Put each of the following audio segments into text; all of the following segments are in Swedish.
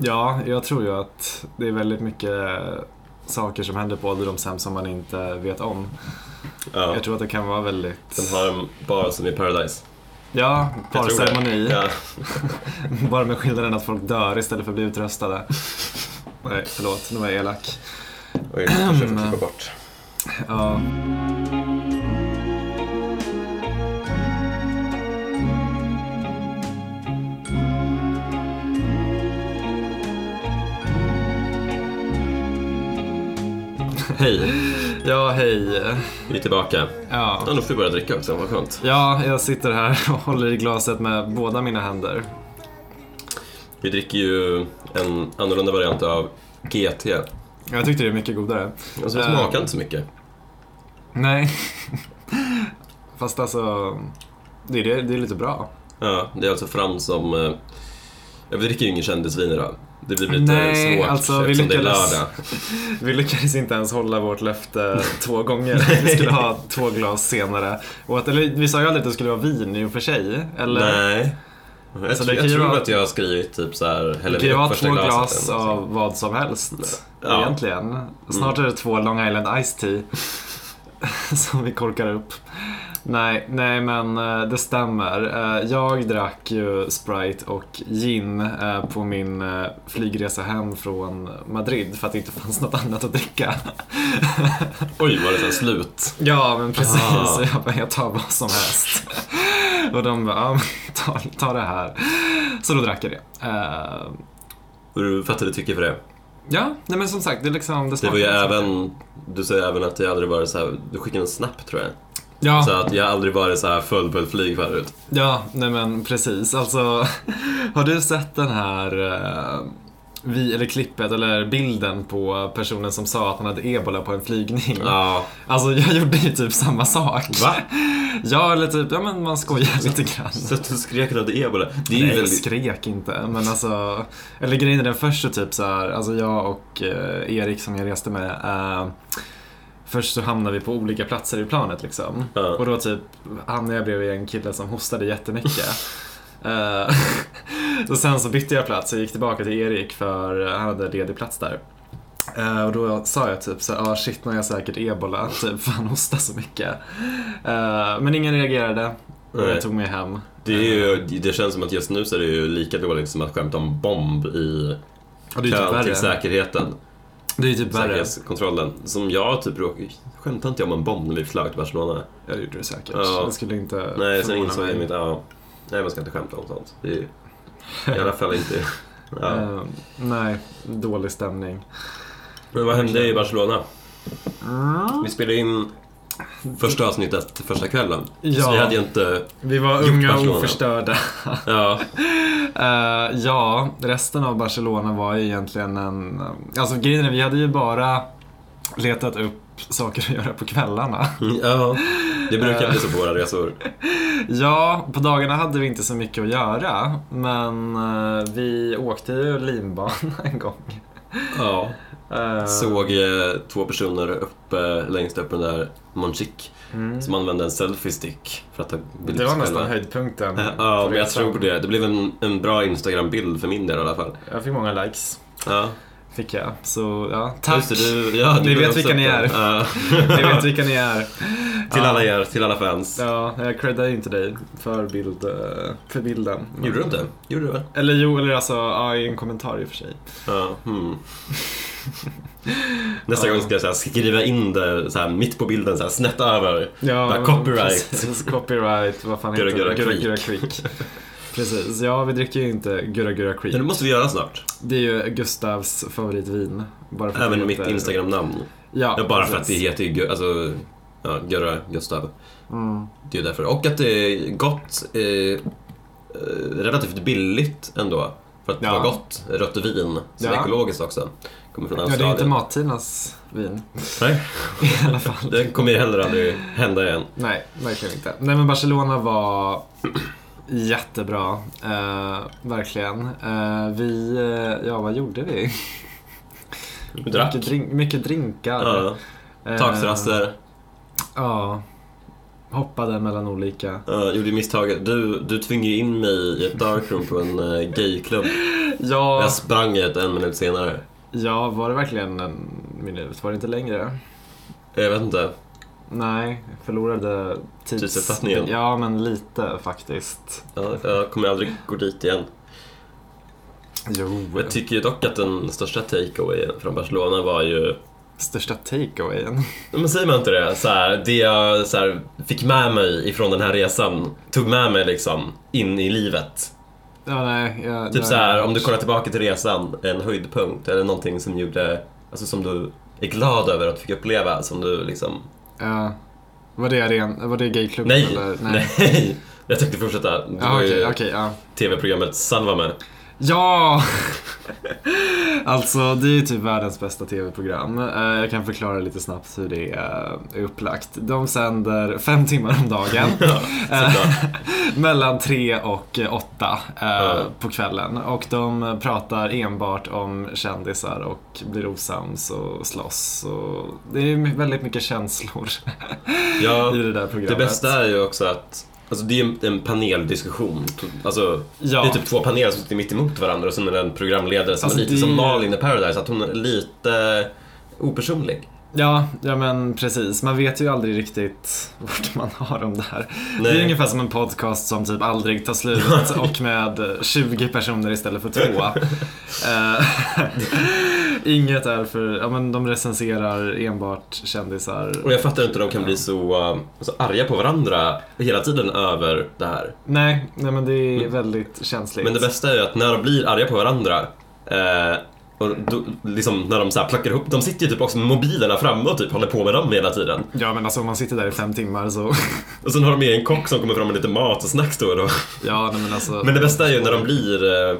Ja, jag tror ju att det är väldigt mycket saker som händer på ålderdomshem som man inte vet om. Ja. Jag tror att det kan vara väldigt... Sen har de bara som i Paradise. Ja, parceremoni. Ja. Bara med skillnaden att folk dör istället för att bli utröstade. Nej, förlåt, nu var jag elak. Oj, jag får klippa bort. Ja. Hej, ja, hej. vi är tillbaka. Ja. Ja, nu får vi börja dricka också, vad skönt. ja, jag sitter här och håller i glaset med båda mina händer. Vi dricker ju en annorlunda variant av GT. Jag tyckte det är mycket godare. Alltså det smakar inte så mycket. Nej. Fast alltså, det är, det, är lite bra. Ja, det är alltså fram som... eh, vi dricker ju ingen kändisvin idag. Det blir lite Nej, svårt alltså, vi eftersom det är lyckades- lördag. Vi lyckades inte ens hålla vårt löfte två gånger. Vi skulle ha två glas senare. Och att, eller, vi sa ju aldrig att det skulle vara vin i och för sig. Eller? Nej. Jag, Så tror- det kan jag tror vara- att jag har skrivit typ så här, Det kan ju vara två glas av vad som helst. Ja. Egentligen. Snart är det två Long Island Ice Tea som vi korkar upp. Nej, nej men eh, det stämmer. Eh, Jag drack ju Sprite och gin eh, på min flygresa hem från Madrid för att det inte fanns något annat att dricka. Oj, var det så här slut? Ja, men precis. Ah. Jag bara, jag tar vad som helst. Och de bara, ja, ta, ta det här. Så då drack jag det. Och du fattade tycke för det? ja, nej men som sagt, det är liksom... Det var ju även, du säger även att jag aldrig varit så här, du skickade en snap tror jag. Ja, Så att jag har aldrig varit så här full på ett flyg förut. ja, nej men precis. Alltså, har du sett den här... eh, vi, eller klippet eller bilden på personen som sa att han hade ebola på en flygning. Ja. Alltså jag gjorde ju typ samma sak. Va? Ja, eller typ, ja men man skojar lite grann. Så att du skrek att du hade ebola? Det är Nej, väldigt... skrek inte. Men alltså, eller grejen är den först så typ så här, alltså jag och eh, Erik som jag reste med, eh, först så hamnade vi på olika platser i planet liksom. Ja. Och då typ hamnade jag bredvid en kille som hostade jättemycket. Eh, och sen så bytte jag plats och gick tillbaka till Erik för han hade ledig plats där. Eh, och då sa jag typ så här, ah shit nu har jag säkert ebola, typ för han hostar så mycket. Eh, men ingen reagerade och jag tog mig hem. Det, ju, det känns som att just nu så är det ju lika dåligt som att skämta om bomb i typ kön till säkerheten. Det är ju typ värre. Säkerhetskontrollen. Som jag typ råkade... Skämtade inte jag om en bomb när vi flög till Barcelona? Ja, det gjorde det säkert. Ja. Det skulle inte Nej, sen insåg jag mitt... Ja, nej, man ska inte skämta om sånt. Det är ju, I alla fall inte... Ja. Eh, nej, dålig stämning. Men vad hände i Barcelona? Mm. Vi spelade in första avsnittet första kvällen. Ja. Så vi hade ju inte... Vi var Gjort unga och oförstörda. Ja, Eh, ja, resten av Barcelona var ju egentligen en... Alltså grejen är, vi hade ju bara letat upp saker att göra på kvällarna. ja. Det brukar bli så på våra resor. Ja, på dagarna hade vi inte så mycket att göra. Men eh, vi åkte ju linbana en gång. Ja. Eh, Såg eh, två personer uppe, längst upp den där Monchique mm. som använde en selfie-stick för att ta bilder Det var på nästan höjdpunkten. Ja, på men jag tror det. Det blev en, en bra Instagram-bild för min del i alla fall. Jag fick många likes. Ja. Fick jag. Så ja, tack. Du, ja, Ni vet vilka ni är. Ja. Ni vet vilka ni är. till alla er, till alla fans. Ja, jag creddar ju inte dig för, bild, eh, för bilden. Gjorde du inte? Gjorde du väl? Eller jo, eller alltså ja, i en kommentar i och för sig. Ja. Hmm. Nästa Ja. gång ska jag här, skriva in det så här, mitt på bilden, så här, snett över. Ja, Bara copyright. Precis, copyright, vad fan heter det? Gurra. Gurra Creek. Precis, ja vi dricker ju inte Gurra Gurra Creek. Men det måste vi göra snart. Det är ju Gustavs favoritvin. Bara för Även det mitt Instagram-namn. Ja, Ja, bara för att det precis. heter ju alltså, ja, Gurra Gustav. Mm. Det är därför. Och att det är gott, eh, eh, relativt billigt ändå. För att Ja. vara gott. Rött vin, som är Ja. ekologiskt också. Kommer från Ja, det är inte Mattinas vin. Nej, I alla fall. det kommer ju heller aldrig hända igen. Nej, verkligen inte. Nej men Barcelona var jättebra. Eh, verkligen. Eh, vi, eh, ja vad gjorde vi? Vi drack. Mycket, drink, mycket drinkar. Ja. Takterrasser. Ja. Hoppade mellan olika. Uh, gjorde misstaget. Du, du tvingade in mig i ett darkroom på en uh, gayklubb. Ja, Jag sprang ut en minut senare. Ja, var det verkligen en minut? Var det inte längre? Jag vet inte. Nej, jag förlorade tids... Tidsuppfattningen. Ja, men lite faktiskt. Ja, jag kommer aldrig gå dit igen. Jo. Jag tycker ju dock att den största takeawayen från Barcelona var ju Största takeawayen. Men säger man inte det? Så här, det jag så här, fick med mig ifrån den här resan tog med mig liksom in i livet. Ja, nej. Jag, Typ nej. så här, om du kollar tillbaka till resan, en höjdpunkt eller någonting som gjorde, alltså som du är glad över att du fick uppleva, som du liksom... Ja. Var det, ren, var det gayklubben Nej! eller? Nej! Jag tänkte fortsätta. Det Ja, var okej, ju okej, ja. TV-programmet Salva mig. Ja! alltså, det är ju typ världens bästa tv-program. Eh, Jag kan förklara lite snabbt hur det eh, är upplagt. De sänder fem timmar om dagen. Eh, Såklart. mellan tre och eh, åtta eh, Ja. på kvällen. Och de pratar enbart om kändisar och blir osams och slåss. Och det är väldigt mycket känslor Ja, i det där programmet. det bästa är ju också att Alltså det är en- en paneldiskussion. Alltså, Ja. Det är typ två paneler som sitter mitt emot varandra och sen är det en programledare som Alltså, är lite det- som Malin i Paradise, att hon är lite opersonlig. Ja, ja men precis. Man vet ju aldrig riktigt vart man har dem där. Det är Nej. ungefär som en podcast som typ aldrig tar slut och med 20 personer istället för två. Inget är för, ja men de recenserar enbart kändisar. Och jag fattar inte hur de kan bli så, uh, så arga på varandra hela tiden över det här. Nej, nej men det är väldigt känsligt. Men det bästa är ju att när de blir arga på varandra eh, och då, liksom när de så här plockar ihop, de sitter ju typ också med mobilerna framme och typ håller på med dem hela tiden. Ja men alltså om man sitter där i fem timmar så, Och sen har de med en kock som kommer fram med lite mat och snacks då och då. ja nej men alltså. Men det bästa är ju när de blir, eh,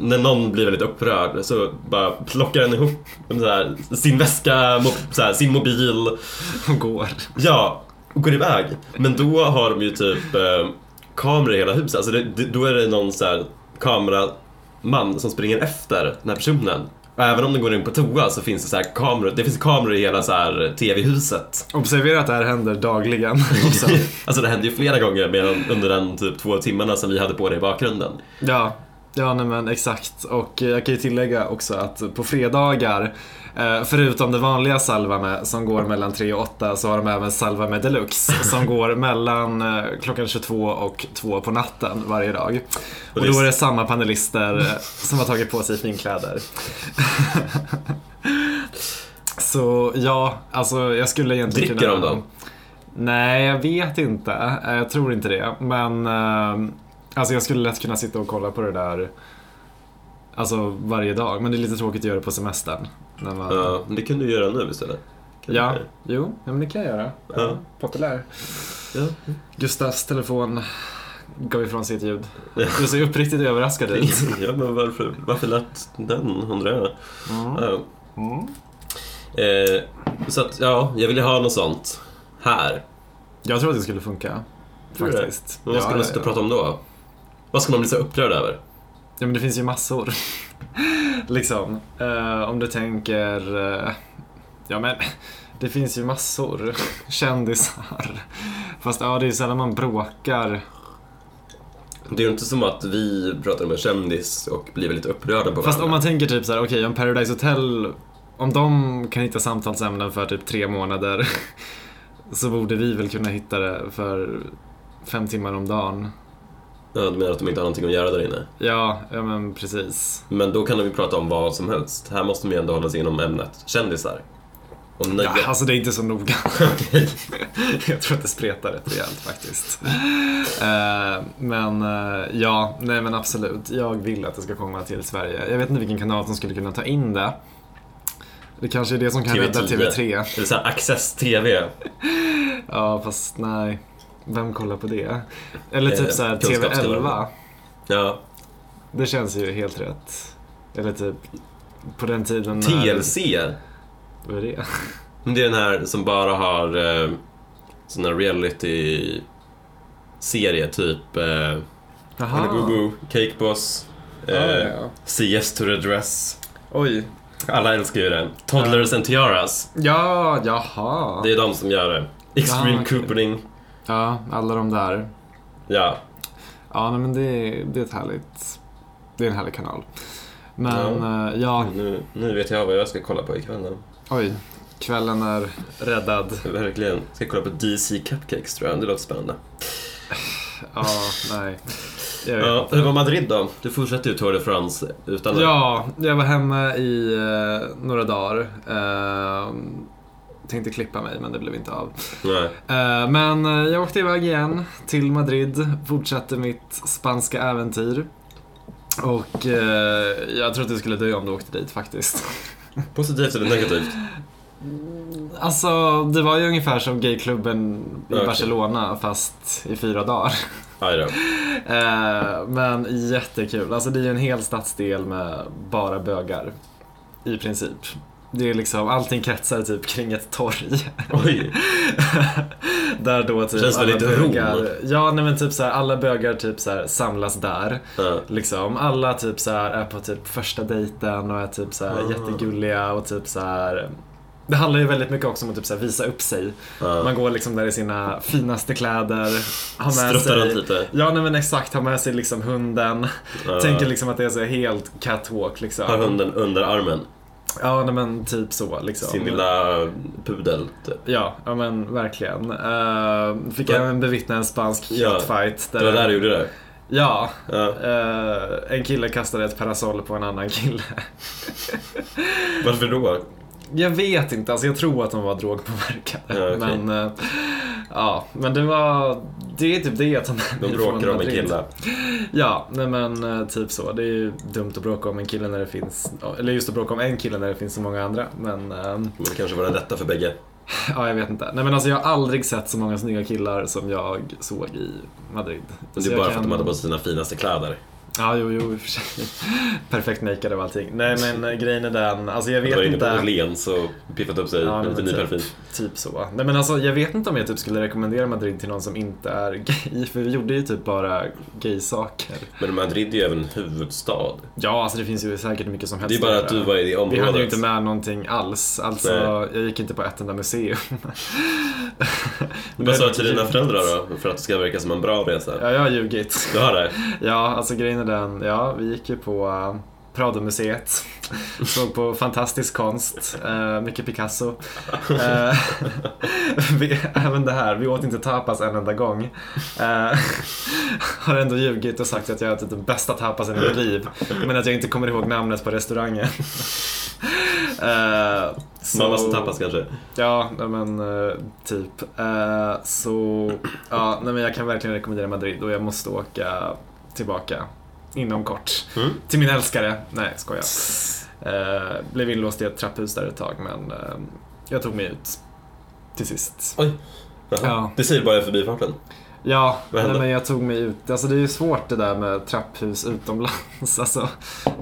när någon blir väldigt upprörd så bara plockar den ihop så här, sin väska, mo- så här, sin mobil, går. ja, och går iväg. Men då har de ju typ eh, kameror i hela huset, alltså det, det, då är det någon så här kameraman som springer efter den här personen. Och även om den går in på toa så finns det så kameror, det finns kameror i hela så här TV-huset. Observera att det här händer dagligen alltså det hände ju flera gånger medan, under den typ två timmarna som vi hade på det i bakgrunden. Ja, ja nej men exakt. Och jag kan ju tillägga också att på fredagar, eh, förutom det vanliga Salva med som går mellan 3 och 8 så har de även Salva med Deluxe som går mellan eh, klockan 22 och 2 på natten varje dag. Och då är det samma panelister eh, som har tagit på sig finkläder. Så ja, alltså jag skulle egentligen Dricker kunna... de då? Nej, jag vet inte. Eh, Jag tror inte det. Men eh, alltså jag skulle lätt kunna sitta och kolla på det där Alltså varje dag. Men det är lite tråkigt att göra det på semestern. När man... Ja, men det kan du göra nu istället. Kan Ja, jo, ja, men det kan jag göra. Ja. Populär. ja. Gustavs telefon gav ifrån sig ett ljud. Du ser uppriktigt överraskad ut. ja, men varför, varför lät den, undrar jag. Mm. Ja. Mm. Eh, så att, ja, jag vill ju ha något sånt här. Jag tror att det skulle funka. Faktiskt. Men vad ska Ja, man ja, sitta och ja. prata om då? Vad ska man bli så upprörd över? Ja men det finns ju massor. liksom. Eh, om du tänker... eh, ja men det finns ju massor. Kändisar. Fast ja, det är sällan man bråkar. Det är ju inte som att vi pratar om en kändis och blir väldigt upprörda på Fast om varandra. man tänker typ så här, okej om Paradise Hotel, om de kan hitta samtalsämnen för typ tre månader så borde vi väl kunna hitta det för fem timmar om dagen. Ja, du menar att de inte har någonting att göra där inne? Ja, ja men precis. Men då kan de ju prata om vad som helst. Här måste de ju ändå hålla sig inom ämnet kändisar. Och nöje. Ja, alltså det är inte så noga. Jag tror att det spretar rätt rejält faktiskt. Eh, men eh, ja, nej men absolut. Jag vill att det ska komma till Sverige. Jag vet inte vilken kanal som skulle kunna ta in det. Det kanske är det som kan rädda TV10. TV3. Eller såhär Access TV. Ja, fast nej. Vem kollar på det? Eller typ Eh, såhär kunskapskanalen. TV11. Ja. Det känns ju helt rätt. Eller typ på den tiden när... TLC. Vad är det? Det är den här som bara har eh, sån här reality-serie, typ eh. Gugu, Cake Boss, Ja, eh, ja, ja. Yes to the Dress. Oj. Alla älskar ju den. Toddlers and Tiaras. Ja, jaha. Det är de som gör det. Extreme Ah, okej. Couponing. Ja, alla de där. Ja. Ja, nej, men det, det är ett härligt Det är en härlig kanal. Men ja, ja Nu, nu vet jag vad jag ska kolla på ikväll då. oj. Kvällen är räddad. Verkligen. Ska kolla på DC Cupcakes tror jag. Det låter spännande. Ja, nej. Jag Ja, hur var Madrid då? Du fortsätter ju Tour de France utan Ja, jag var hemma i eh, några dagar. Eh, tänkte klippa mig, men det blev inte av. Nej. Eh, men eh, jag åkte iväg igen till Madrid, fortsatte mitt spanska äventyr. Och eh, jag tror att du skulle dö om du åkte dit faktiskt. Positivt eller negativt? Alltså, det var ju ungefär som gayklubben i Okej. Barcelona fast i fyra dagar. Men jättekul. Alltså det är ju en hel stadsdel med bara bögar. I princip. Det är liksom, allting kretsar typ kring ett torg. Oj. där då typ Känns alla Rom. bögar, Ja, nej men typ så här, alla bögar typ så här, samlas där. Ja. Liksom. Alla typ så här, är på typ första dejten och är typ så här, Ah. jättegulliga och typ så här. Det handlar ju väldigt mycket också om att typ så visa upp sig. Ja. Man går liksom där i sina finaste kläder, har med sig runt lite. Ja nej men exakt, har med sig liksom hunden. Ja. Tänker liksom att det är så helt catwalk liksom. Har hunden under armen. Ja nej men typ så liksom. Sin lilla pudel. Typ. Ja, ja men verkligen. Uh, fick även bevittna en spansk Ja, catfight. Det var där du gjorde det? Ja, Ja. eh, en kille kastade ett parasoll på en annan kille. Varför då? Jag vet inte, alltså jag tror att de var drogpåverkade. Ja, okej. Men, eh, ja, men det var, det är typ det att de De är bråkar om en kille. Ja, nej men eh, typ så. Det är ju dumt att bråka om en kille när det finns, eller just att bråka om en kille när det finns så många andra. Men ehm, Men det kanske var den rätta för bägge. ja, jag vet inte. Nej men alltså jag har aldrig sett så många snygga killar som jag såg i Madrid. Men det är jag bara för att kan- de hade på sina finaste kläder. Ja, jo, jo, i och för sig. Perfekt makead och allting. Nej men eh, grejen är den, alltså jag vet var inne på inte. Åhléns och piffat upp sig Ja, med lite men ny typ. parfym. Typ så. Nej men alltså jag vet inte om jag typ skulle rekommendera Madrid till någon som inte är gay. För vi gjorde ju typ bara gay-saker. Men Madrid är ju även huvudstad. Ja, alltså det finns ju säkert mycket som helst Det är bara att du var i det Vi området. hade ju inte med någonting alls. Alltså, Nej. jag gick inte på ett enda museum. Vad sa du till dina föräldrar då? För att det ska verka som en bra resa? Ja, jag har ljugit. Du har det? Ja, alltså grejen är den, ja, vi gick ju på uh, Pradomuseet. Såg på fantastisk konst, eh, mycket Picasso. Eh, vi, även det här, vi åt inte tapas en enda gång. Eh, har ändå ljugit och sagt att jag ätit den bästa tapasen i mitt liv. Men att jag inte kommer ihåg namnet på restaurangen. Eh, så- Mammas tapas kanske? Ja, men eh, typ. Eh, så, ja, nej men jag kan verkligen rekommendera Madrid och jag måste åka tillbaka inom kort. Mm. Till min älskare. Nej, skojar. Eh, blev inlåst i ett trapphus där ett tag men eh, jag tog mig ut till sist. Oj. Jaha. Ja. Det säger bara i förbifarten. Ja, nej, men jag tog mig ut. Alltså det är ju svårt det där med trapphus utomlands. Alltså,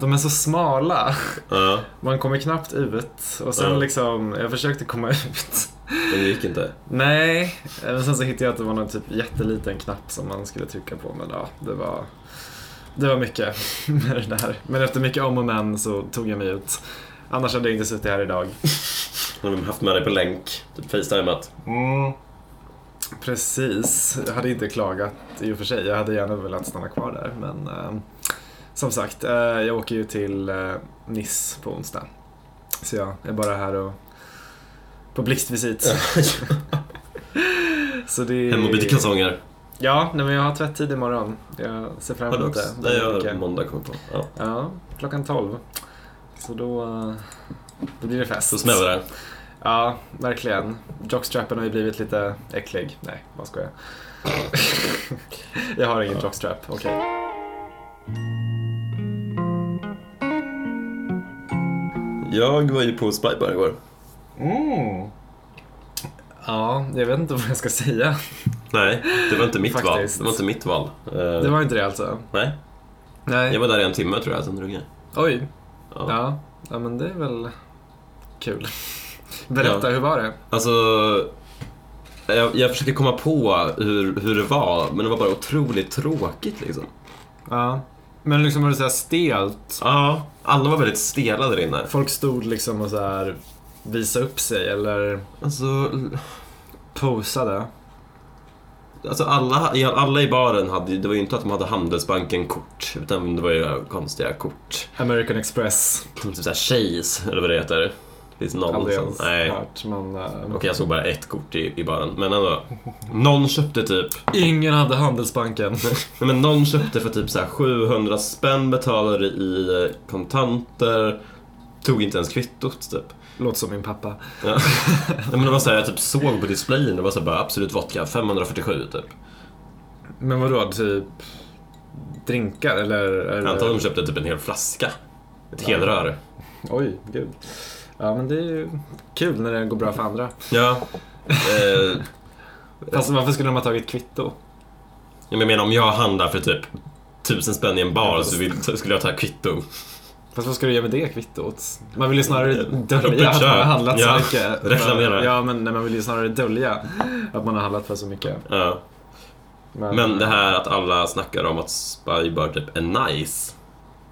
de är så smala. Ja, Man kommer knappt ut. Och sen Ja. liksom, jag försökte komma ut. men det gick inte. Nej, men sen så hittade jag att det var någon typ jätteliten knapp som man skulle trycka på. Men ja, det var, det var mycket med det där. Men efter mycket om och men så tog jag mig ut. Annars hade jag inte suttit här idag. De har haft med dig på länk, typ facetimat. Precis, jag hade inte klagat i och för sig. Jag hade gärna velat stanna kvar där. Men eh, som sagt, eh, jag åker ju till eh, Nice på onsdag. Så jag är bara här och på blixtvisit. Så det Hem och byta kalsonger. Ja, nej, men jag har tvättid imorgon. Jag ser fram emot det. Har mycket. måndag kommer på. Ja. Ja, klockan 12. Så då, eh, då blir det fest. Så smäller det. Ja, verkligen. Jockstrappen har ju blivit lite äcklig. Nej, vad ska jag? jag har ingen jockstrap, okej. Jag var ju på Spybar igår. Mm. Ja, jag vet inte vad jag ska säga. Nej, det var inte mitt val. Det var inte mitt val. Eh, Det var inte det alltså? Nej, Nej. jag var där i en timme tror jag, sen drog jag. Oj. Ja. Ja. ja, men det är väl kul. Berätta, Ja. hur var det? Alltså, jag, jag försöker komma på hur, hur det var, men det var bara otroligt tråkigt liksom. Ja. Men liksom var det så här stelt? Ja, alla var väldigt stela där inne. Folk stod liksom och så här visa upp sig eller Alltså, posade. Alltså alla, alla i baren hade det var ju inte att de hade Handelsbanken-kort, utan det var ju konstiga kort. American Express. Typ såhär Chase, eller vad det heter. Finns någon Aldrig ens Nej. hört. Men, eh, Okej, jag såg bara ett kort i, i baren. Men ändå. Någon köpte typ... Ingen hade Handelsbanken. Nej, men någon köpte för typ så här 700 spänn, betalade i kontanter. Tog inte ens kvittot typ. Låter som min pappa. Ja. Nej, men det var så här, jag typ såg på displayen, det var så här bara absolut vodka, 547 typ. Men vadå, typ drinkar eller? eller... Jag antar att de köpte typ en hel flaska. Ett helrör. Oj, gud. Ja, men det är ju kul när det går bra för andra. Ja. Eh, Fast varför skulle de ha tagit kvitto? jag menar om jag handlar för typ tusen spänn i en bar så, vill, så skulle jag ta kvitto. Fast vad ska du göra med det kvittot? Man vill ju snarare dölja att man har handlat Ja, så mycket. reklamera. Ja, men nej, man vill ju snarare dölja att man har handlat för så mycket. Ja. Men det här att alla snackar om att Spy Bar typ är nice.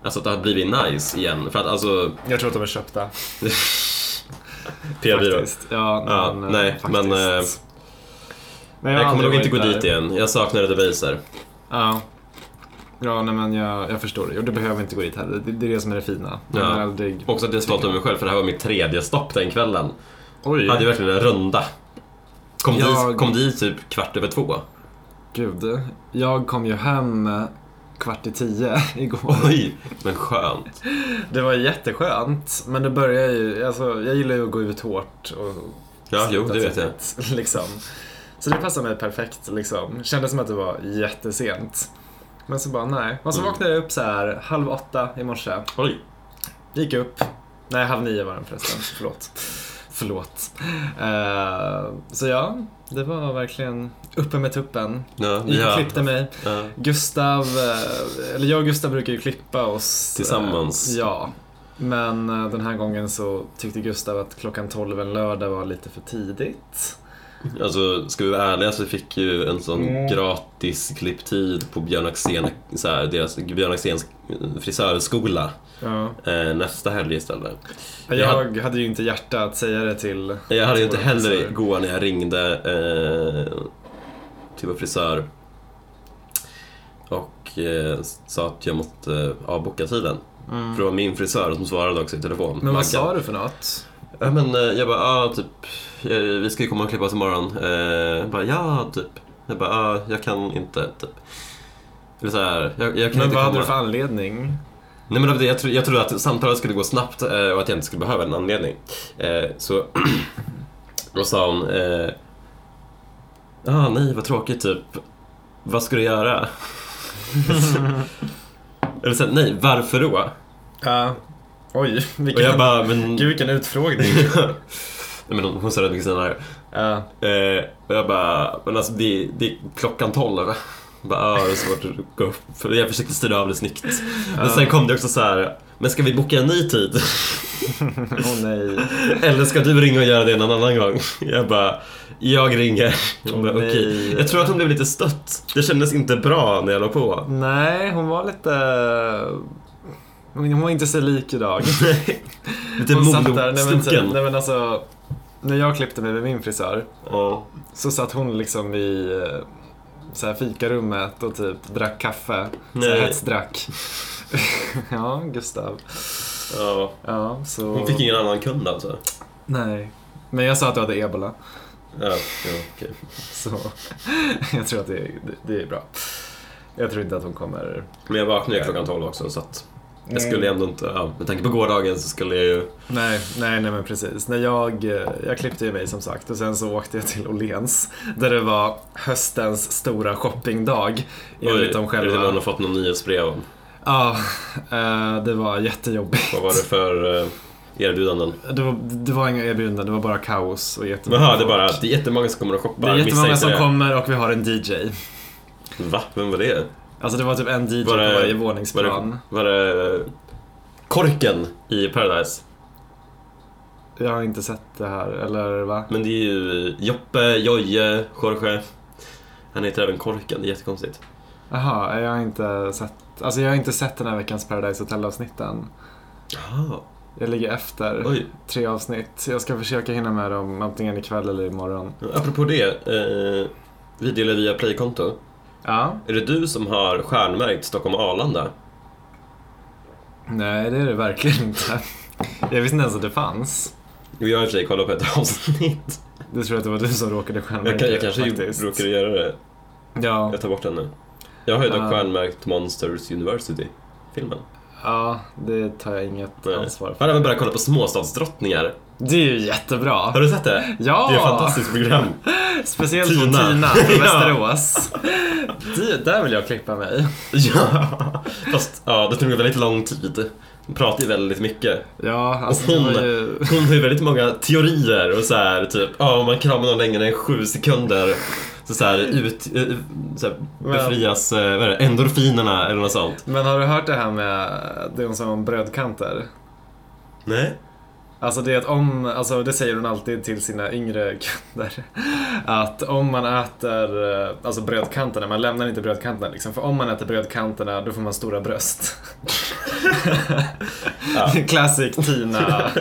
Alltså att det har blivit nice igen. För att alltså... Jag tror att de är köpta. PR-byrå. Ja, Ja, men, eh, nej, faktiskt. men, eh, Men Jag har kommer nog inte gå varit dit där. igen. Jag saknar Debaser. Ja. Ja, nej, men jag, jag förstår det. Och du behöver inte gå dit heller. Det, det är det som är det fina. Man Ja. är aldrig... Också att jag är stolt över mig själv för det här var mitt tredje stopp den kvällen. Oj, Jag hade ju verkligen en runda. Kom, Jag- dit, kom dit typ kvart över två. gud. Jag kom ju hem eh, kvart i tio igår. Oj, men skönt. Det var jätteskönt, men det började ju... Alltså, jag gillar ju att gå ut hårt och Ja, jo, det vet jag. Liksom. Så det passade mig perfekt. Liksom. Kändes som att det var jättesent. Men så bara, nej. Och så Mm. vaknade jag upp så här halv åtta i morse. Oj. Gick upp. Nej, halv nio var den förresten. Förlåt. Förlåt. Eh, så ja, det var verkligen uppe med tuppen. Ja, Gick och klippte mig. ja. Gustav, eh, eller jag och Gustav brukar ju klippa oss. eh, Tillsammans. Ja. Men eh, den här gången så tyckte Gustav att klockan 12 en lördag var lite för tidigt. Alltså, ska vi vara ärliga så fick ju en sån Mm. gratis klipptid på Björn Axén, så här, deras Björn Axéns frisörskola Ja. eh, nästa helg istället. Jag, Jag hade- ju inte hjärta att säga det till Jag hade ju inte heller frisör. igår när jag ringde eh, till vår frisör och eh, sa att jag måste eh, avboka tiden. Mm. För det var min frisör som svarade också i telefon. Men vad Maggan. sa du för något? Ja, men eh, jag bara, ah, typ, eh, vi ska ju komma och klippa oss imorgon. Eh, jag bara, ja, typ. Jag bara, ah, jag kan inte, typ. Eller så här, jag, jag kan Men inte vad hade du för anledning? Nej men jag, tro, jag trodde att samtalet skulle gå snabbt eh, och att jag inte skulle behöva en anledning. Eh, så då sa hon, eh, ah, nej vad tråkigt typ. Vad ska du göra? Eller så, här, nej varför då? Ja. Oj, Och vilken, jag bara, men... gud vilken utfrågning. Nej, men hon, hon sa det mycket senare. ja. Eh, och jag bara, men alltså det, det är klockan tolv. Jag bara, ah, det är svårt att gå upp. Jag försökte styra av det snyggt. Men sen kom det också så här, men ska vi boka en ny tid? Åh nej. Eller ska du ringa och göra det någon annan gång? Jag bara, jag ringer. Jag, bara, nej. jag tror att hon blev lite stött. Det kändes inte bra när jag låg på. Nej, hon var lite... Hon var inte så lik idag. Lite Hon molostucken. nej men alltså, när jag klippte mig med min frisör Ja. så satt hon liksom i eh, så här fikarummet och typ drack kaffe. Så här Nej. hetsdrack. ja, Gustav. ja. Ja, så... Hon fick ingen annan kund alltså? Nej. Men jag sa att du hade ebola. Ja, ja okej. Så jag tror att det, det, det är bra. Jag tror inte att hon kommer... Men jag vaknade ju klockan tolv också så att jag skulle ändå inte, ja, med tanke på gårdagen så skulle jag ju Nej, nej, nej men precis. När jag, eh, jag klippte ju mig som sagt och sen så åkte jag till Åhléns där det var höstens stora shoppingdag enligt dem Är det det själva. någon har fått någon nyhetsbrev om? Ja, eh, det var jättejobbigt. Vad var det för eh, erbjudanden? Det var, det var inga erbjudanden, det var bara kaos och jättemycket Jaha, det är bara det är jättemånga som kommer och shoppar. Det är jättemånga som kommer och vi har en DJ. det. Va? Vem var det? Alltså det var typ en DJ Var det- på varje Var våningsplan. det, var det Korken i Paradise? Jag har inte sett det här, eller va? Men det är ju Joppe, Jojje, Jorge. Han heter även Korken, det är jättekonstigt. Jaha, jag har inte sett... Alltså jag har inte sett den här veckans Paradise Hotel-avsnitten. Jaha, Jag ligger efter oj. tre avsnitt. Jag ska försöka hinna med dem antingen ikväll eller imorgon. Apropå det. Eh, Vi delar via Play-konto. Ja. Är det du som har stjärnmärkt Stockholm Arlanda? Nej, det är det verkligen inte. Jag visste inte ens att det fanns. Jag har i och för sig kollat på ett avsnitt. Du tror att det var du som råkade Jag, stjärnmärka kan, jag kanske faktiskt. råkade göra det. Ja, Jag tar bort den nu. Jag har ju dock Ah. stjärnmärkt Monsters University-filmen. ja, det tar jag inget Nej. ansvar Jag för. har även börjat kolla på Småstadsdrottningar. Det är ju jättebra. Har du sett det? Ja! Det är ett fantastiskt program. Speciellt Tina. från Tina från Ja. Västerås. Det, där vill jag klippa mig. Ja, fast ja, det tog väldigt lång tid. Hon pratar ju väldigt mycket. Ja, alltså Hon- ju... Hon har ju väldigt många teorier och så här typ, ja om man kramar någon längre än sju sekunder så, så här, ut, eh, så här, befrias eh, vad är det, endorfinerna eller något sånt. Men har du hört det här med det hon sa om brödkanter? Nej. Alltså det att om, alltså det säger hon alltid till sina yngre kunder. Att om man äter, eh, alltså brödkanterna, man lämnar inte brödkanterna liksom. För om man äter brödkanterna då får man stora bröst. Ja. Classic Tina.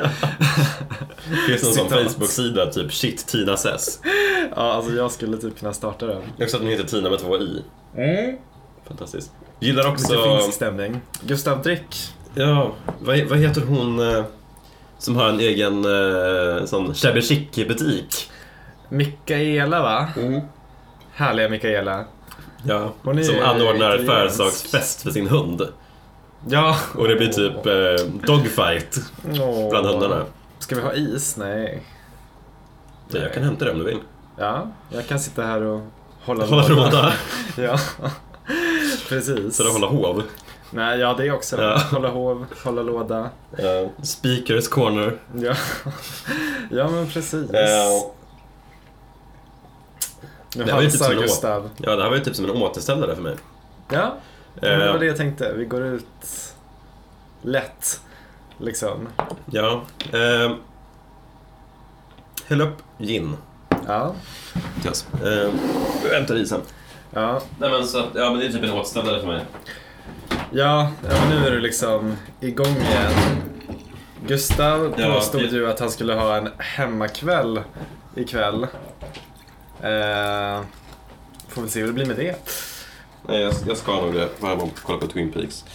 Det finns någon sån. Facebook-sida, typ shit Tina Sess. Ja, alltså jag skulle typ kunna starta den. Också att den heter Tina med två i. Fantastiskt. Gillar också, Lite finsk stämning. Gustav Drick. ja, vad, vad heter hon eh, som har en egen eh, sån shabby chic butik? Mikaela va? Härliga Mikaela. Ja, Hon är som anordnar italiensk. födelsedagsfest för sin hund. Ja. Och det blir typ eh, dogfight Åh. bland hundarna. Ska vi ha is? Nej. Ja, jag kan hämta det om du vill. Ja, jag kan sitta här och hålla, Hålla råda. Ja, precis. Så att hålla hov. Nej, ja det också. Ja. Hålla hov, hålla låda. Uh, speakers corner. Ja, ja men precis. Eh, nu det var ju typ som en Gustav. ja, det här var ju typ som en återställare för mig. Ja, men det Eh, var det jag tänkte. Vi går ut lätt. Liksom. Ja. Eh, häll upp gin Ja. till oss. Eh, jag hämtar isen. Ja, Nej men så ja men det är typ en återställare för mig. Ja, men nu är du liksom igång igen. Gustav Ja, påstod ju att han skulle ha en hemmakväll ikväll. Eh, får vi se hur det blir med det. Nej, jag, jag ska nog det. Hem och kolla på Twin Peaks.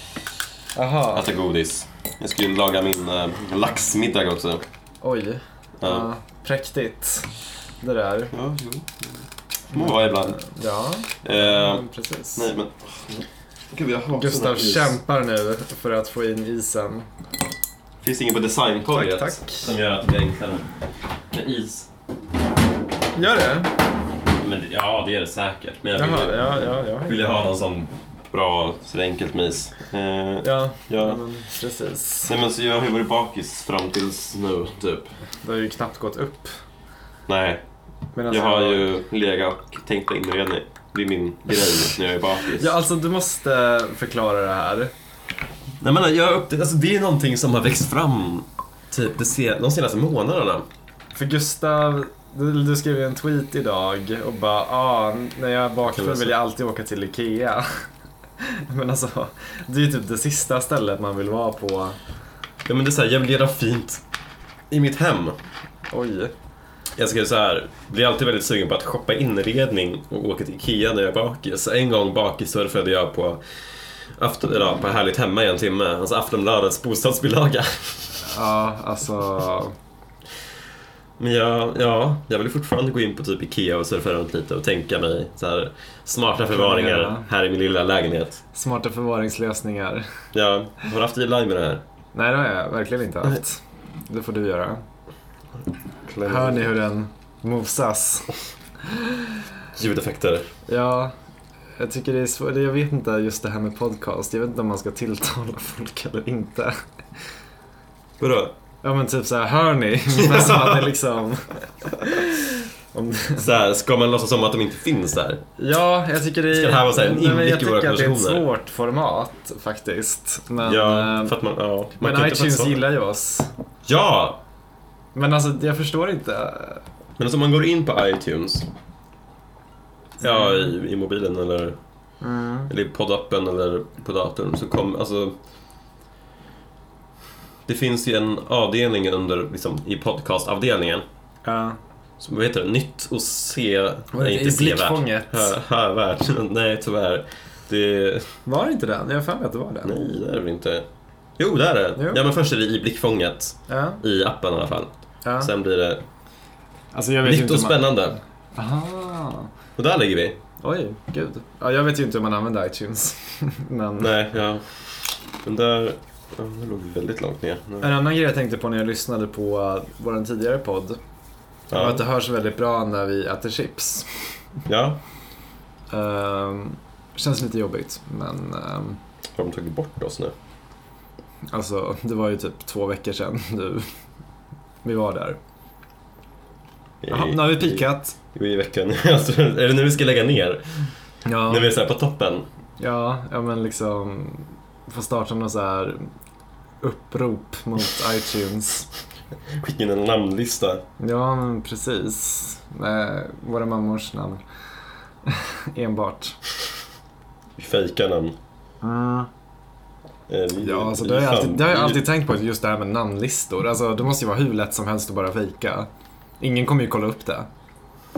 Jaha, Äta godis. Jag ska ju laga min eh, laxmiddag också. oj. Ja. Ja, präktigt. Det där. Ja, jo. Må vara ibland. Ja, Eh, precis. nej men... Gud, jag Gustav kämpar nu för att få in isen. Finns det ingen på designtorget Tack, tack. som gör att det är enklare med is? Gör det? Men, det- ja, det är det säkert. Men jag Jaha, vill, ja, ja, ja. vill jag ha någon sån bra, så det är enkelt med is. Eh, Ja, Ja. ja. men precis. Nej men så jag har ju varit bakis fram tills nu, typ. Det har ju knappt gått upp. Nej, Medan jag har ju legat och tänkt på inredning. Det är min grej när jag är bakis. Ja, alltså du måste förklara det här. Nej men jag upp, alltså, det är någonting som har växt fram typ de, se, de senaste månaderna. För Gustav, du, du skrev ju en tweet idag och bara ah, när jag är bakfull vill jag alltid åka till IKEA. Men alltså, det är ju typ det sista stället man vill vara på. Ja men det är så här, jag vill göra fint i mitt hem. Oj. Jag ska så här, blir alltid väldigt sugen på att shoppa inredning och åka till IKEA när jag är bakis. En gång bakis surfade jag på, afton, eller, på Härligt Hemma i en timme. Alltså Aftonbladets bostadsbilaga. Ja, alltså. Men jag, ja, jag vill fortfarande gå in på typ IKEA och surfa runt lite och tänka mig så här, smarta förvaringar här i min lilla lägenhet. Smarta förvaringslösningar. Ja, har du haft live med det här? Nej, det har jag verkligen inte haft. Det får du göra. Hör ni hur den mosas? Ljudeffekter. Ja, jag tycker det är svårt. Jag vet inte just det här med podcast. Jag vet inte om man ska tilltala folk eller inte. Vadå? Ja men typ såhär, hör ni? Ungefär som att det liksom... Om... Så här, ska man låtsas som att de inte finns där? Ja, jag tycker det är... Ska det här vara så här en Nej, men inblick Jag i våra tycker att det är ett svårt format faktiskt. Men, ja, eh, för att man, ja. Man men iTunes gillar ju oss. Ja! Men alltså, jag förstår inte. Men alltså om man går in på iTunes, ja i, i mobilen eller, Mm. eller i poddappen eller på datorn så kommer, alltså Det finns ju en avdelning under, liksom, i podcastavdelningen Ja. som, vad heter det, nytt och se... Var det Nej, i inte sevärt. blickfånget? Hö, hövärt. Nej, tyvärr. Det... Var det inte den? Jag har för mig att det var den. Nej, det är det inte. Jo, det är det. Jo. Ja, men först är det i blickfånget. Ja. I appen i alla fall. Ja. Sen blir det Alltså jag vet ju nytt inte och man... spännande. Aha. Och där ligger vi. Oj, gud. Ja, jag vet ju inte hur man använder iTunes. Men Nej, ja. Men där... Ja, det låg väldigt långt ner. en annan grej jag tänkte på när jag lyssnade på uh, vår tidigare podd var Ja. att det hörs väldigt bra när vi äter chips. ja. Um, känns lite jobbigt, men ehm, Har de tagit bort oss nu? alltså det var ju typ två veckor sedan du, vi var där. Jaha, nu har vi pikat. I, i veckan. Alltså, är det nu vi ska lägga ner? Ja, När vi är så här på toppen? ja, ja men liksom få starta någon så här upprop mot iTunes. Skicka in en namnlista. Ja, men precis. Med våra mammors namn. Enbart. Vi fejkar namn. Mm. Eh, Ja, alltså det har jag alltid, det har jag alltid tänkt på, just det här med namnlistor. Alltså, det måste ju vara hur lätt som helst att bara fejka. Ingen kommer ju kolla upp det.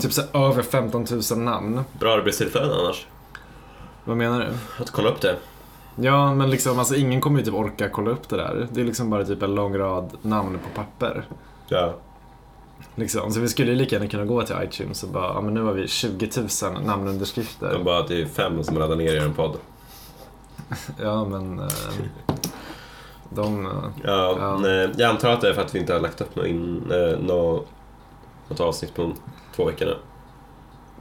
Typ så här, över 15 000 namn. Bra arbetstillfällen annars. Vad menar du? Att kolla upp det. Ja, men liksom, alltså ingen kommer ju typ orka kolla upp det där. Det är liksom bara typ en lång rad namn på papper. Ja. Liksom. Så vi skulle ju lika gärna kunna gå till iTunes och bara, ja men nu har vi 20 000 namnunderskrifter. Men bara att det är fem som laddar ner i en podd. Ja, men... Eh, de... Eh, Ja, Ja. Nej, jag antar att det är för att vi inte har lagt upp något, in, eh, nå- något avsnitt på två veckor nu.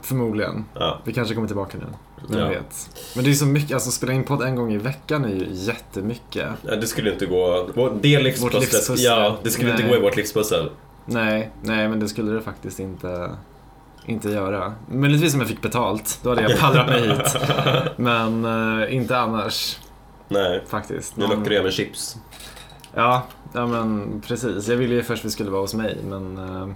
förmodligen. Ja. Vi kanske kommer tillbaka nu. Vem Ja. vet. Men det är så mycket, alltså spela in podd en gång i veckan är ju jättemycket. Ja, det skulle inte gå. Det livspusslet, ja, det skulle inte Nej. gå i vårt livspussel. Nej, nej men det skulle det faktiskt inte, inte göra. Möjligtvis om jag fick betalt, då hade jag pallrat mig hit. Men eh, inte annars Nej, faktiskt. nu lockar jag med chips. Ja, ja men precis. Jag ville ju först vi skulle vara hos mig men eh,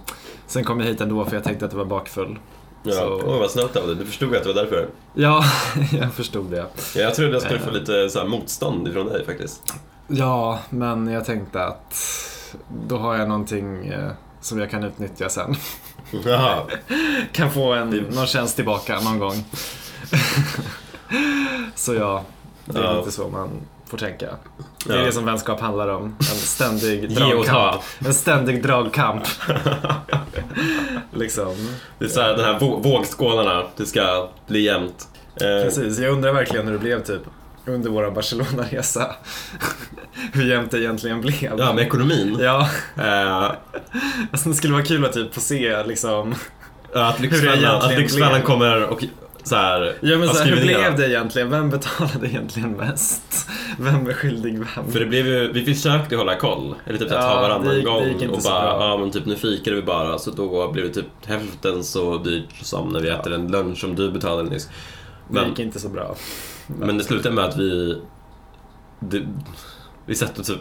sen kom jag hit ändå för jag tänkte att det var bakfull. Ja, Så- Åh, vad snällt av dig. Du förstod att det var därför. Ja, jag förstod det. Ja, jag trodde jag skulle Eh. få lite så här, motstånd ifrån dig faktiskt. Ja, men jag tänkte att då har jag någonting eh, som jag kan utnyttja sen. Jaha. Kan få en, någon tjänst tillbaka någon gång. Så ja, det är Ja. lite så man får tänka. Det är Ja. det som vänskap handlar om. En ständig dragkamp. En ständig dragkamp. liksom. Det är så här, den här vå- vågskålarna, det ska bli jämnt. Eh, Precis, jag undrar verkligen hur det blev typ under vår Barcelona-resa. hur jämnt det egentligen blev. Ja, med ekonomin. Ja, Eh, alltså, det skulle vara kul att typ få se liksom. att Hur det Lyxfällan, att kommer och så här, Ja men så här, hur ner. blev det egentligen? Vem betalade egentligen mest? Vem är skyldig vem? För det blev ju, vi försökte hålla koll, eller typ här, Ja, ta det varannan gick- det gång och bara, ja men typ nu fikade vi bara så då blev det typ hälften så dyrt som när vi äter en lunch som du betalade nyss. det Men, gick inte så bra. Men det slutade med att vi, det, vi satt och typ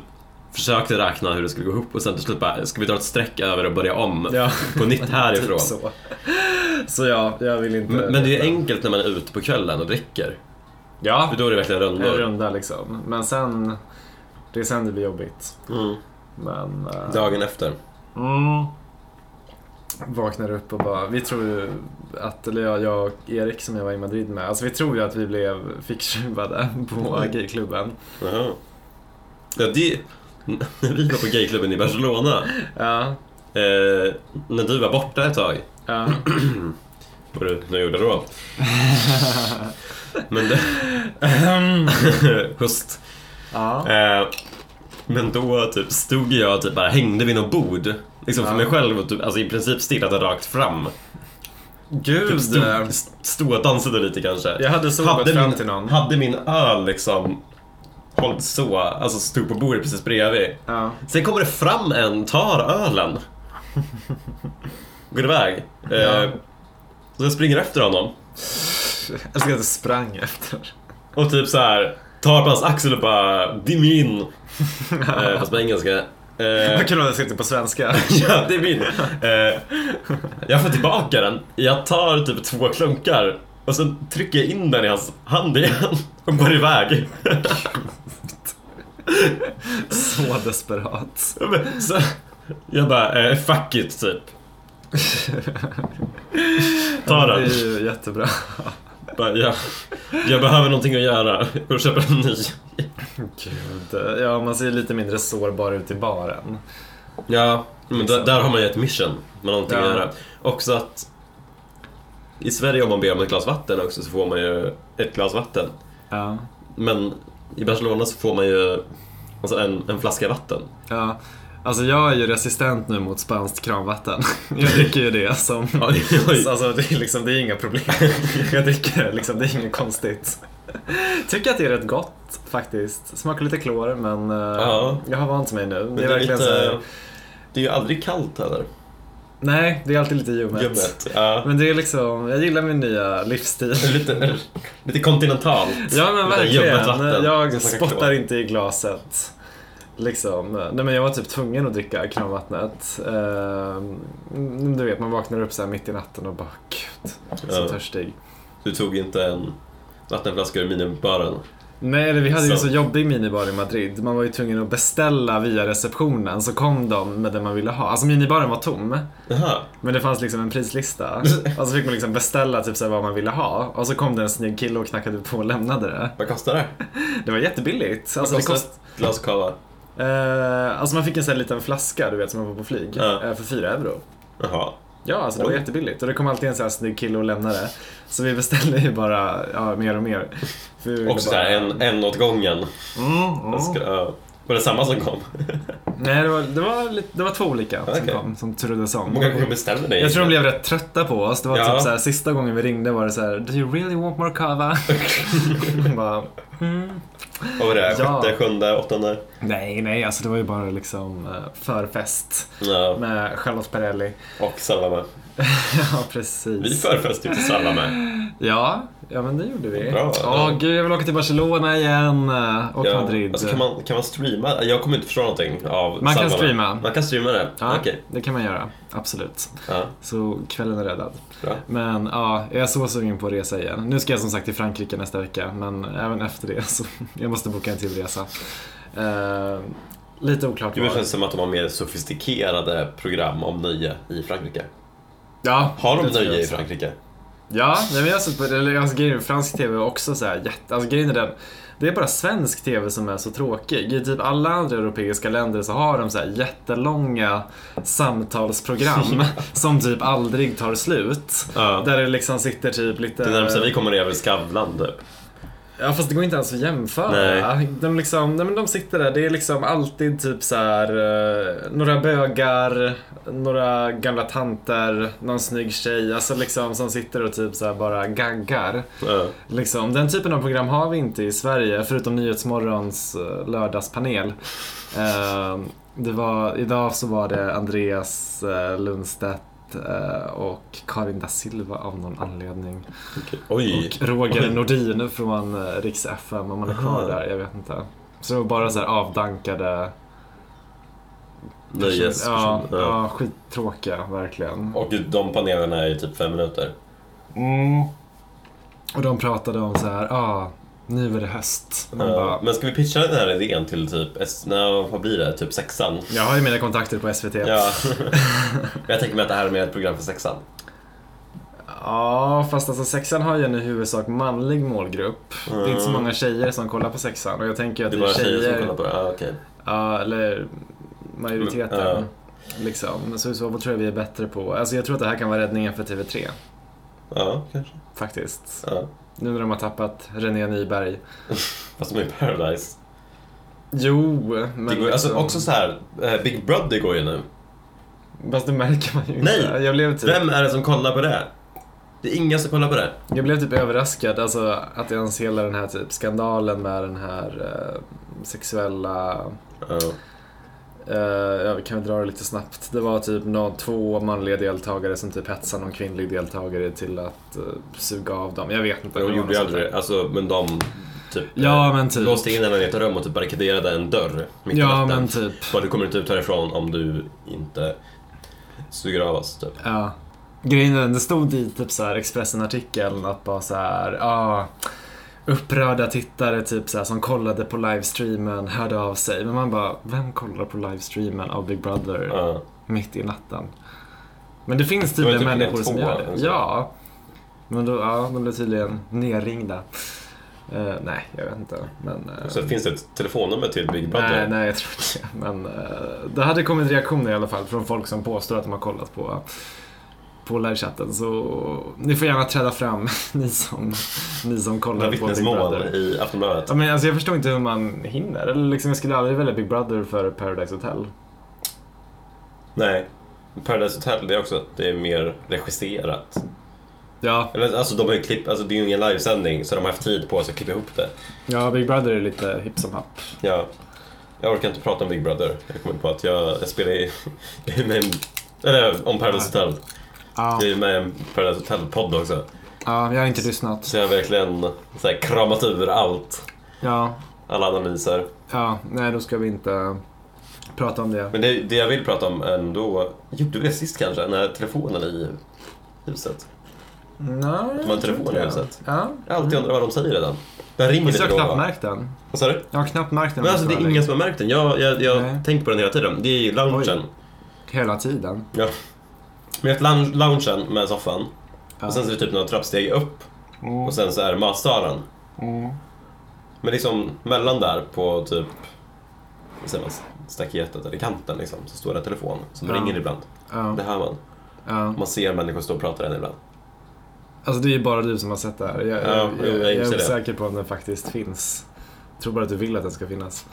försökte räkna hur det skulle gå ihop och sen till slut bara, ska vi dra ett streck över och börja om Ja, på nytt härifrån? typ så. Så ja, jag vill inte... Men, men det är enkelt när man är ute på kvällen och dricker. Ja, För då är det verkligen en rundor. runda liksom. Men sen, det är sen det blir jobbigt. Mm. Men... eh, Dagen efter. Mm. Vaknar upp och bara, vi tror ju att, eller jag, jag och Erik som jag var i Madrid med, alltså vi tror ju att vi blev ficktjuvade på gayklubben. Jaha. Ja, det... När vi var på gayklubben i Barcelona, Ja, eh, när du var borta ett tag, ja. vad du nu gjorde då. Men det... Höst. ja. Eh, men då typ stod jag typ bara hängde vid något bord. Liksom för mig själv och typ, alltså i princip stirrade rakt fram. Gud! Typ stod, stod och dansade lite kanske. Jag hade så gått fram min, till någon. hade min öl liksom hållit så, alltså stod på bordet precis bredvid. Ja. Sen kommer det fram en, tar ölen. Går iväg. Ja. Eh, så jag springer efter honom. Jag att du sprang efter. Och typ så här tar på hans axel och bara Det är min. eh, fast på engelska. Eh, Vad kul om jag sitter på svenska. ja, det är min. Eh, jag får tillbaka den. Jag tar typ två klunkar och sen trycker jag in den i hans hand igen och går iväg. Så desperat. så jag bara, eh, fuck it typ. Ta den. Det är ju jättebra. Bara, ja, jag behöver någonting att göra. Jag går och köper en ny. Gud. Ja, man ser lite mindre sårbar ut i baren. Ja, men där, där har man ju ett mission. Man har någonting Ja. att göra. Också att i Sverige om man ber om ett glas vatten också så får man ju ett glas vatten. Ja. Men i Barcelona så får man ju alltså en, en flaska vatten. Ja. Alltså jag är ju resistent nu mot spanskt kranvatten. Jag dricker ju det som... Oj. Alltså det är, liksom, det är inga problem. Jag dricker det liksom, det är inget konstigt. Tycker att det är rätt gott faktiskt. Smakar lite klor men eh, Ja. jag har vant mig nu. Men Det är verkligen så det är ju aldrig kallt heller. Nej, det är alltid lite ljummet. Ljummet. Ja. Men det är liksom, jag gillar min nya livsstil. Lite, lite kontinentalt. Ja men Lite verkligen. Jag spottar klor. inte i glaset. Liksom. Nej men jag var typ tvungen att dricka kranvattnet. Ehm, du vet, man vaknar upp så här mitt i natten och bara gud, så Ja. törstig. Du tog inte en vattenflaska ur minibaren. Nej, vi hade ju en Så. jobbig minibar i Madrid. Man var ju tvungen att beställa via receptionen så kom de med det man ville ha. Alltså minibaren var tom. Jaha. Men det fanns liksom en prislista. Och så fick man liksom beställa typ så vad man ville ha. Och så kom det en snygg kille och knackade på och lämnade det. Vad kostar det? Det var jättebilligt. Alltså, Vad det kostar kost... ett glas cava? Eh, alltså man fick en sån här liten flaska du vet som man får på flyg. Ja. eh, för 4 euro. Jaha. Ja, alltså det var Oj. jättebilligt. Och det kom alltid en sån här snygg kille och lämnade. Så vi beställde ju bara ja, mer och mer. För vi ville Också bara- såhär en, en åt gången. Mm, mm. Jag ska, ja. Var det samma som kom? Nej, det var, det, var lite, det var två olika som Okej. kom, som turades om. Många gånger beställde ni? Jag tror de blev rätt trötta på oss. Det var Ja. typ så här, sista gången vi ringde var det så här, Do you really want more cava? bara, mm. Vad var det? Ja. Sjätte, sjunde, åttonde? Nej, nej, alltså det var ju bara liksom eh, förfest Ja. med Charlotte Perrelli. Och Salama. ja, precis. Vi förfest ju till Salama. Ja, ja men det gjorde vi. Bra, ja. gud, jag vill åka till Barcelona igen. eh, Och Ja. Madrid. Alltså, kan, man, kan man streama? Jag kommer inte förstå någonting av Man kan streama. Man kan streama det? Ja, Okej. det kan man göra. Absolut. Ja, Så kvällen är räddad. bra. Men ja, jag är så sugen på att resa igen. Nu ska jag som sagt till Frankrike nästa vecka, men även efter det så jag måste boka en till resa. Eh, lite oklart det känns som att de har mer sofistikerade program om nöje i Frankrike. Ja, Har de nöje i. Frankrike? Ja, nej, men jag har sett på eller, alltså, grejen, är, fransk TV också så här jätte... Alltså grejen är den, det är bara svensk TV som är så tråkig. I typ alla andra europeiska länder så har de så här jättelånga samtalsprogram som typ aldrig tar slut. Ja. Där det liksom sitter typ lite... Det närmsta vi kommer är väl Skavlan typ. Ja fast det går inte ens att jämföra. Nej. De, liksom, nej, men de sitter där, det är liksom alltid typ så här eh, några bögar, några gamla tanter, någon snygg tjej, alltså liksom som sitter och typ så bara gaggar. Ja. Liksom, den typen av program har vi inte i Sverige, förutom Nyhetsmorgons eh, lördagspanel. Eh, det var, idag så var det Andreas Lundstedt och Karin da Silva av någon anledning. Oj. Och Roger Oj. Nordin från eh, Riks FM, om man är kvar där, jag vet inte. Så det var bara så här avdankade Nöjes. Ja, Ja. ja, skittråkiga, verkligen. Och de panelerna är ju typ fem minuter. Mm. Och de pratade om så här, ah, nu är det höst. Man Ja. bara, Men ska vi pitcha den här idén till typ, vad blir det? Typ sexan? jag har ju mina kontakter på SVT. Ja. jag tänker mig att det här är mer ett program för sexan. Ja, fast alltså sexan har ju en i huvudsak manlig målgrupp. Det är inte så Mm. många tjejer som kollar på sexan och jag tänker att Det det är bara tjejer som tjejer, kollar på det? Ja, okej. ja, eller majoriteten. Mm, Liksom. Så i så fall tror jag vi är bättre på, alltså jag tror att det här kan vara räddningen för TV3. Ja, kanske. Faktiskt. Ja. Nu när de har tappat René Nyberg. Fast de är i Paradise. Jo, men det går, alltså, liksom- också så här, eh, Big Brother går ju nu. Fast det märker man ju inte. Nej! Jag blev typ, Vem är det som kollar på det? Det är ingen som kollar på det. jag blev typ överraskad, alltså att ens hela den här typ skandalen med den här eh, sexuella Ja. Uh, ja, vi kan dra det lite snabbt. Det var typ nå två manliga deltagare som typ hetsade någon kvinnlig deltagare till att uh, suga av dem. Jag vet inte. De gjorde ju aldrig det. Alltså, men de typ, Ja, eh, men typ. låste in henne i ett rum och typ barrikaderade en dörr mitt i Ja, natten. men typ. Bara, du kommer inte ut härifrån om du inte suger av oss, typ. Ja. Grejen det stod i typ så här Expressen-artikeln att bara så här, ah, upprörda tittare typ så här, som kollade på livestreamen hörde av sig. Men man bara, vem kollar på livestreamen av Big Brother Ja. mitt i natten? Men det finns tydligen typ människor som gör det. alltså. Ja. Men då, ja, de blev tydligen nerringda. Eh, nej, jag vet inte. Men, eh, Så finns det ett telefonnummer till Big Brother? nej, nej, jag tror inte. Men eh, det hade kommit reaktioner i alla fall från folk som påstår att de har kollat på på livechatten så ni får gärna träda fram ni som, ni som kollar på Big Brother. i Aftonbladet? Ja, men alltså, jag förstår inte hur man hinner. Eller liksom, jag skulle aldrig välja Big Brother för Paradise Hotel. Nej. Paradise Hotel, det är också det är mer regisserat. Ja, Eller, alltså, de har ju klipp, alltså, det är ju ingen livesändning så de har haft tid på sig att klippa ihop det. ja Big Brother är lite hipp som happ. Ja. Jag orkar inte prata om Big Brother. Jag kommer på att jag, jag spelar i... Eller om Paradise Hotel. Ja, Jag är med i en Paradise Hotel-podd också. ja jag har inte lyssnat. Så jag har verkligen så här, kramat ur allt. Ja, Alla analyser. ja, nej då ska vi inte prata om det. Men det, det jag vill prata om ändå... Gjorde vi det sist kanske? När telefonen i huset. Nej, De har en telefon i huset. Ja. Jag har alltid undrat vad de säger redan. Den ringer har då jag och knappt märkt den. Vad sa du? Jag har knappt märkt den. Men alltså det är ingen som har märkt den. Jag jag, jag Nej. tänker på den hela tiden. Det är i loungen. Hela tiden. Ja. Vi har ett lounge- loungen med soffan. Ja. Och sen så är det typ några trappsteg upp. Mm. Och sen så är det matsalen. Mm. Men liksom mellan där på typ vad säger man, staketet eller kanten liksom, så står det en telefon som Ja. ringer ibland. Ja. Det hör man. Ja. Man ser människor stå och prata den ibland. Alltså det är ju bara du som har sett det här. Jag, Ja, jag, jag, jag jag är osäker på om den faktiskt finns. Jag tror bara att du vill att den ska finnas.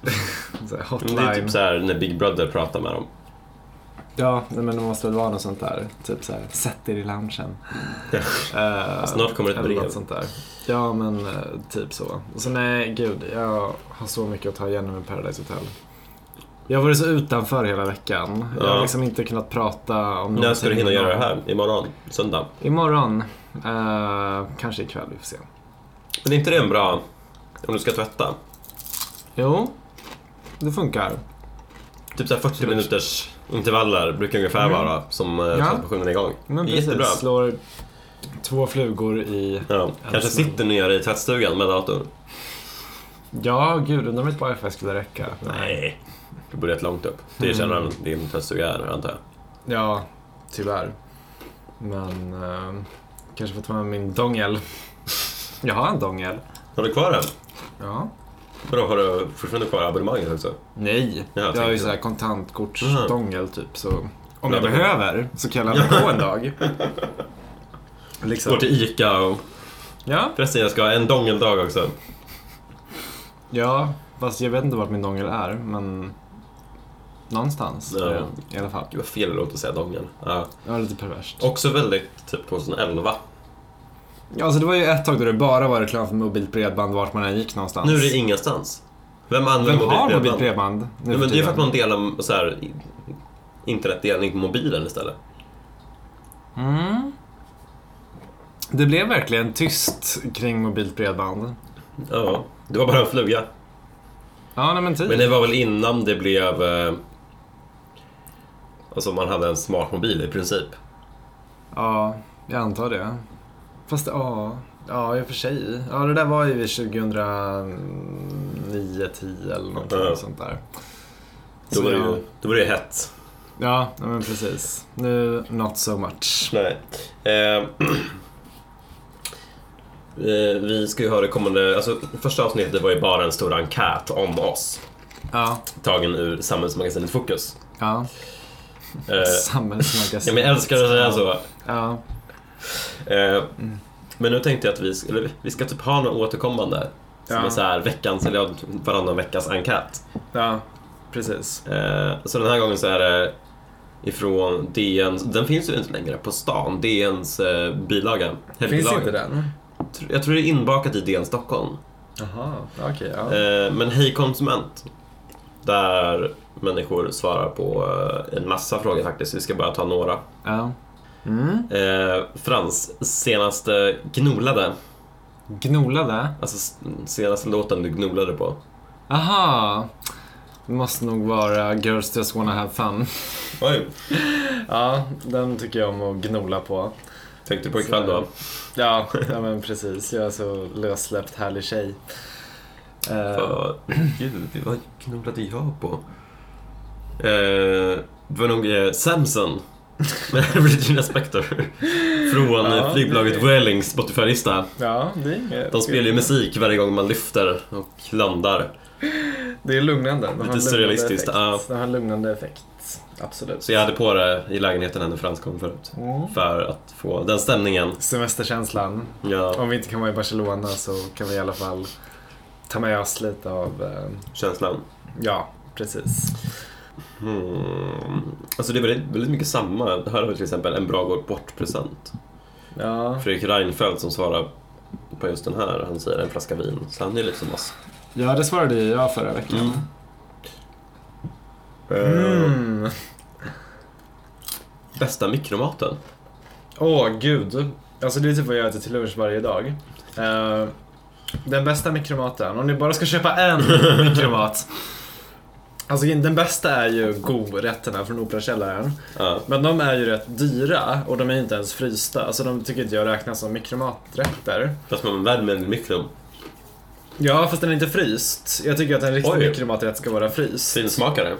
Men hotline. det är typ så här när Big Brother pratar med dem. Ja, men det måste väl vara något sånt där. Typ så här, sätt er i loungen. Eh, Snart kommer ett brev. något sånt där. Ja, men eh, typ så. Så nej, gud. Jag har så mycket att ta igen med Paradise Hotel. Jag har varit så utanför hela veckan. Jag har Ja. liksom inte kunnat prata om När ska du hinna göra det här? Imorgon? Söndag? Imorgon. Eh, kanske ikväll, vi får se. Men är inte det en bra... Om du ska tvätta? Jo, det funkar. Typ så här 40 minuters intervaller brukar ungefär Mm. vara som eh, Ja. tvättmaskinen är igång. Men Det är Jättebra. precis, slår två flugor i... Ja. Kanske sitter nere i tvättstugan med datorn. Ja, gud, undrar om ett wifi skulle räcka. Nej. Du bor rätt långt upp. Det Mm. känner mm. din tvättstuga är, antar jag. Ja, tyvärr. Men eh, kanske får ta med min dongel. Jag har en dongel. Har du kvar den? Ja. Vadå, har du fortfarande kvar abonnemanget också? Nej, Ja, jag jag har ju kontantkorts Mhm. dongel typ. Så om Ja, jag behöver så kan jag ladda på en dag. Liksom. Går till ICA och... Ja, Förresten, jag ska ha en dongeldag också. ja, fast jag vet inte vart min dongel är, men någonstans Ja. i alla fall. Gud vad fel det låter att säga dongel. Ja. Det var lite perverst. Också väldigt typ 2011. Ja, alltså det var ju ett tag då det bara var reklam för mobilt bredband vart man än gick någonstans. Nu är det ingenstans. Vem använder Vem har mobilt mobilt bredband? bredband? Ja, men det är för att man delar så här, internetdelning på mobilen istället. Mm. Det blev verkligen tyst kring mobilt bredband. Ja, det var bara en fluga. Ja, nej men typ. Men det var väl innan det blev... Eh, alltså man hade en smart mobil i princip. Ja, jag antar det. Fast ja, ja i och för sig. Ja, det där var ju vid 2009, 10 eller någonting Ja. sånt där. Då Så var, det ju, då var det ju hett. Ja, men precis. Nu, not so much. Nej. Eh, eh, vi ska ju ha det kommande... Alltså, första avsnittet var ju bara en stor enkät om oss. Ja, Tagen ur samhällsmagasinet Fokus. ja. Eh, Samhällsmagasin. ja, men jag älskar att säga så. Ja, Eh, Men nu tänkte jag att vi, eller, vi ska typ ha något återkommande. Som Ja. är så här veckans, eller varannan veckas enkät. ja, precis. Eh, så den här gången så är det ifrån DN, den finns ju inte längre, på stan. DNs eh, bilaga. Finns inte den? Jag tror det är inbakat i DN Stockholm. Jaha, okej. ja. Eh, men Hej Konsument. Där människor svarar på en massa frågor faktiskt. Vi ska bara ta några. ja. Mm. Eh, Frans, senaste gnolade. Gnolade? Alltså senaste låten du gnolade på. Aha. Det måste nog vara Girls Just Wanna Have Fun. Oj. Ja, den tycker jag om att gnola på. Tänkte du på ikväll då? Ja, ja men precis. Jag är så lössläppt härlig tjej. Eh, För, gud, vad gnolade jag på? Eh, det var nog eh, Samson Regina Spektor. Från Ja, flygbolaget det- Vuelings Spotify-lista. Ja, det är inget. De spelar ju musik varje gång man lyfter och landar. Det är lugnande. De Lite surrealistiskt, ja. De har en lugnande effekt. Absolut. Så jag hade på det i lägenheten när Frans kom förut. Mm. För att få den stämningen. Semesterkänslan. Ja, Om vi inte kan vara i Barcelona så kan vi i alla fall ta med oss lite av, eh, känslan. ja, precis. Hmm. Alltså det är väldigt, väldigt mycket samma. Här har vi till exempel en bra gå bort-present. Ja, Fredrik Reinfeldt som svarar på just den här, han säger en flaska vin. Så han är lite som oss. ja det svarade ju jag förra veckan. Eh, Mm. Bästa mikromaten? Åh, gud. Alltså det är typ vad jag äter till lunch varje dag. Eh, den bästa mikromaten, om ni bara ska köpa en mikromat. Alltså den bästa är ju godrätterna från Operakällaren. Ja. Men de är ju rätt dyra och de är inte ens frysta. Alltså de tycker inte jag räknas som mikromaträtter. Fast man värmer den i mikron. Ja, fast den är inte fryst. Jag tycker att en riktig Oj. mikromaträtt ska vara fryst. Finsmakare.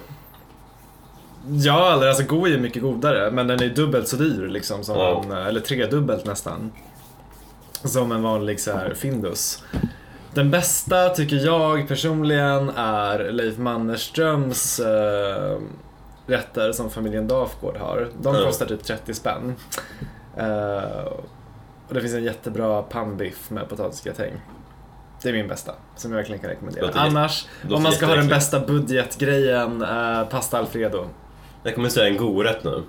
Ja, eller alltså god är ju mycket godare, men den är dubbelt så dyr liksom som Ja. en, eller tredubbelt nästan. Som en vanlig så här Findus. Den bästa tycker jag personligen är Leif Mannerströms eh, rätter som familjen Dafgård har. De Ja. kostar typ 30 spänn. Eh, och det finns en jättebra pannbiff med potatisgratäng. Det är min bästa, som jag verkligen kan rekommendera. Låter Annars, om man ska ha den bästa budgetgrejen, eh, pasta alfredo. Jag kommer säga en god rätt nu.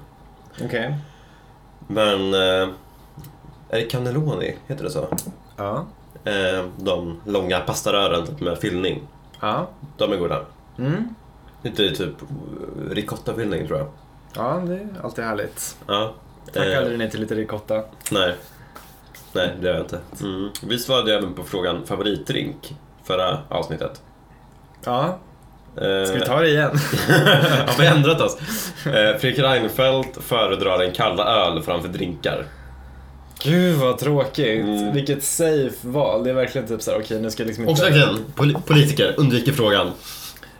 Okej. Men... Eh, är det cannelloni? Heter det så? Ja. Eh, de långa pastarören med fyllning. Ja. De är goda. Mm. Lite typ ricottafyllning tror jag. Ja, det är alltid härligt. Ja. Tack Eh, aldrig nej till lite ricotta. Nej. Nej, det gör jag inte. Mm. Vi svarade även på frågan favoritdrink förra avsnittet. Ja, Eh, ska vi ta det igen? har vi ändrat oss? Eh, Fredrik Reinfeldt föredrar en kalla öl framför drinkar. Gud vad tråkigt. Mm. Vilket safe val. Det är verkligen typ såhär, okej nu ska jag liksom inte... Också verkligen, poli- politiker undviker frågan.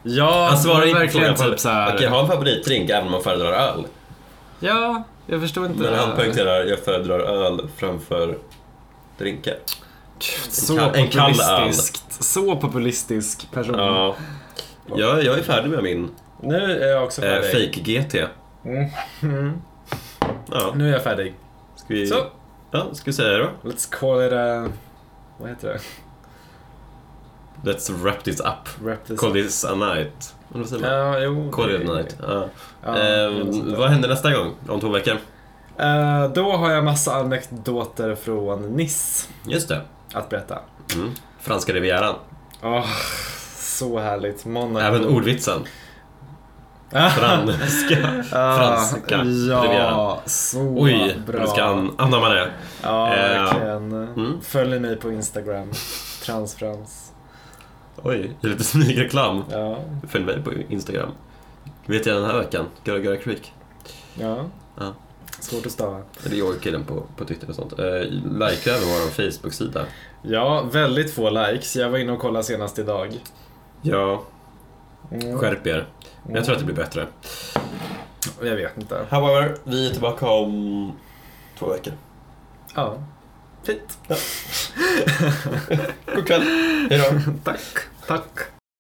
Ja, Han svarar inte verkligen typ såhär. Okej, ha en favoritdrink även om man föredrar öl. Ja, jag förstår inte. Men han poängterar, jag föredrar öl framför drinkar. Gud, Så En kall- en kall öl. Så populistisk person. Ja. Jag, jag är färdig med min Nu är jag också eh, färdig. fake GT. Mm. Mm. Ja, Nu är jag färdig. ska vi, Så, ja, ska vi säga det då? let's call it a... Vad heter det? Let's wrap this up. Wrap this Call up. this a night. Ja, jo. Call det- it a night. Ja. Ja, Ehm, vad händer nästa gång? Om två veckor? Eh, då har jag massa anekdoter från Nice Just det. att berätta. Mm. Franska rivieran. Åh, så härligt. Monaco. Även ordvitsen. Ah, Franska. ah, franska Ja, rivieran. så Oj, bra. du ska an- anamma det. Ja, Eh, verkligen. mm. Följ mig på Instagram. Transfrans. Oj, det är lite smygreklam. Ja, Följ mig på Instagram. Vet jag den här veckan? Göra Göra Creek. ja. Ja. Svårt att stava. Eller yoghurtkillen på, på Twitter och sånt. Eh, Likea även vår Facebook-sida. Ja, väldigt få likes. Jag var inne och kollade senast idag. Ja, Mm. skärp er. Men jag tror att det blir bättre. Jag vet inte. However, vi är tillbaka om två veckor. Ja. Fint. God kväll. Hej då. Tack. Tack.